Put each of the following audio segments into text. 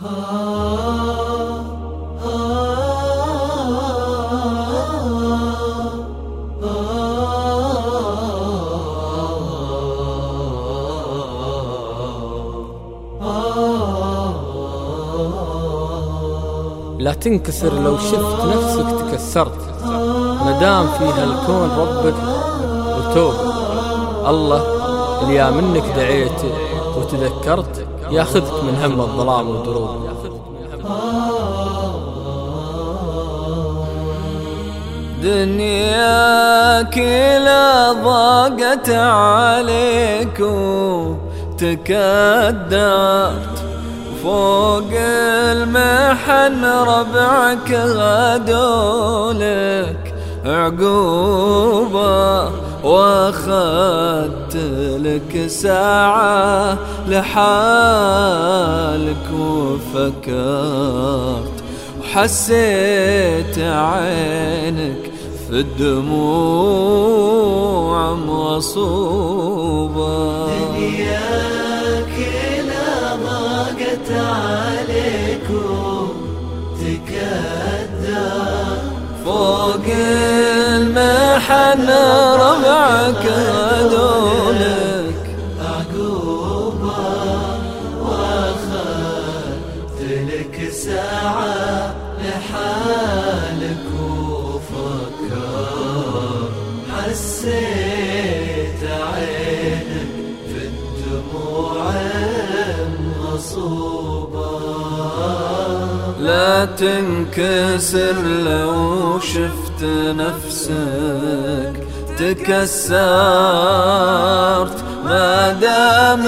لا تنكسر لو شفت نفسك تكسرت. مدام فيها الكون ربك وتوب. الله اللي منك دعيت وتذكرت ياخذك من هم الظلام والدروب. دنيا كلا ضاقت عليك وتكدرت. فوق المحن ربعك غدولك. عقوبة واخدت لك ساعة لحالك وفكرت وحسيت عينك في الدموع مصوبة. عليك. فوق المحن ربعك هدولك عقوبة واخذت لك ساعة لحالك وفكر. حسيت لا تنكسر لو شفت نفسك تكسرت. ما دام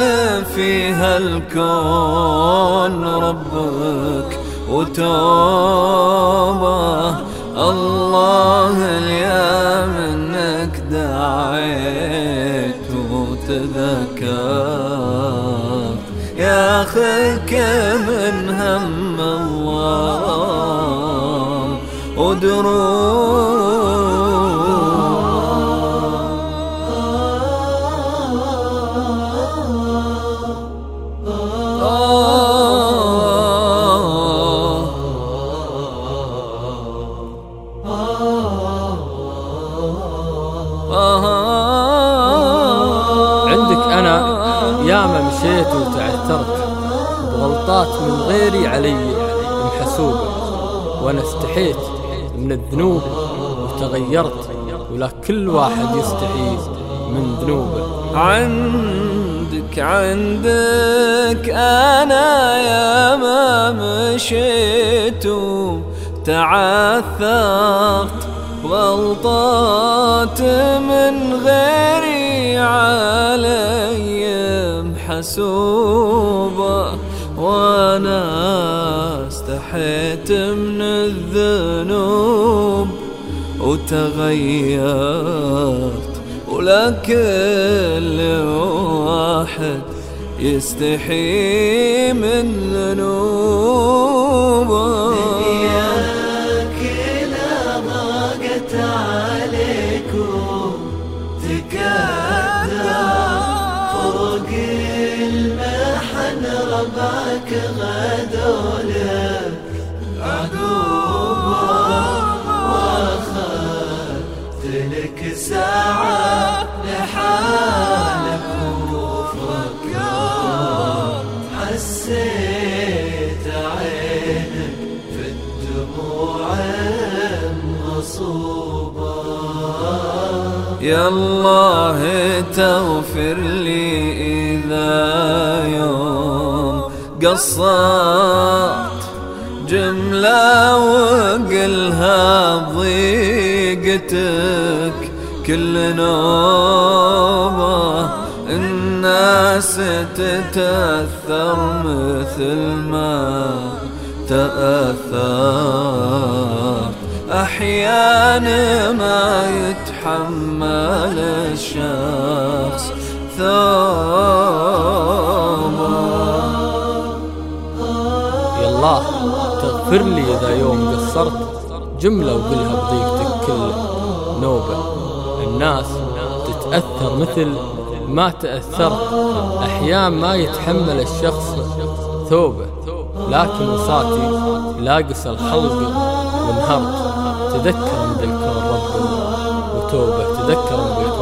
فيها الكون ربك وتوبة الله اليا منك دعيت وتذكرت. ياخذك من هم عندك أنا ياما مشيت وتعثرت بغلطات من غيري علي محسوبة وأنا استحيت من الذنوب وتغيرت ولا كل واحد يستحي من ذنوبه. عندك عندك أنا يا ما مشيت وتعثرت غلطات من غيري علي. محسوبة وأنا استحيت من الذنوب وتغيرت ولا كل واحد يستحي من ذنوبه. كلا ضاقت عليك. المحن ربعك غدولك عقوبة واخذت لك ساعة لحالك وفكرت حسيت عينك في الدموع مصوبة يا الله تغفر لي إذا يوم قصرت جملة وقلها ضيقتك. كل نوبة الناس تتأثر مثل ما تأثرت. أحيانا ما يتحمل الشخص ثوبه الله. تغفر لي إذا يوم قصرت. جملة وقلها بضيقتك كل نوبة. الناس تتأثر مثل ما تأثرت. أحيان ما يتحمل الشخص ثوبه. لكن وصاتي لاقس الخلق وانهرت. تذكر من ذا الكون رب وتوبة. تذكر من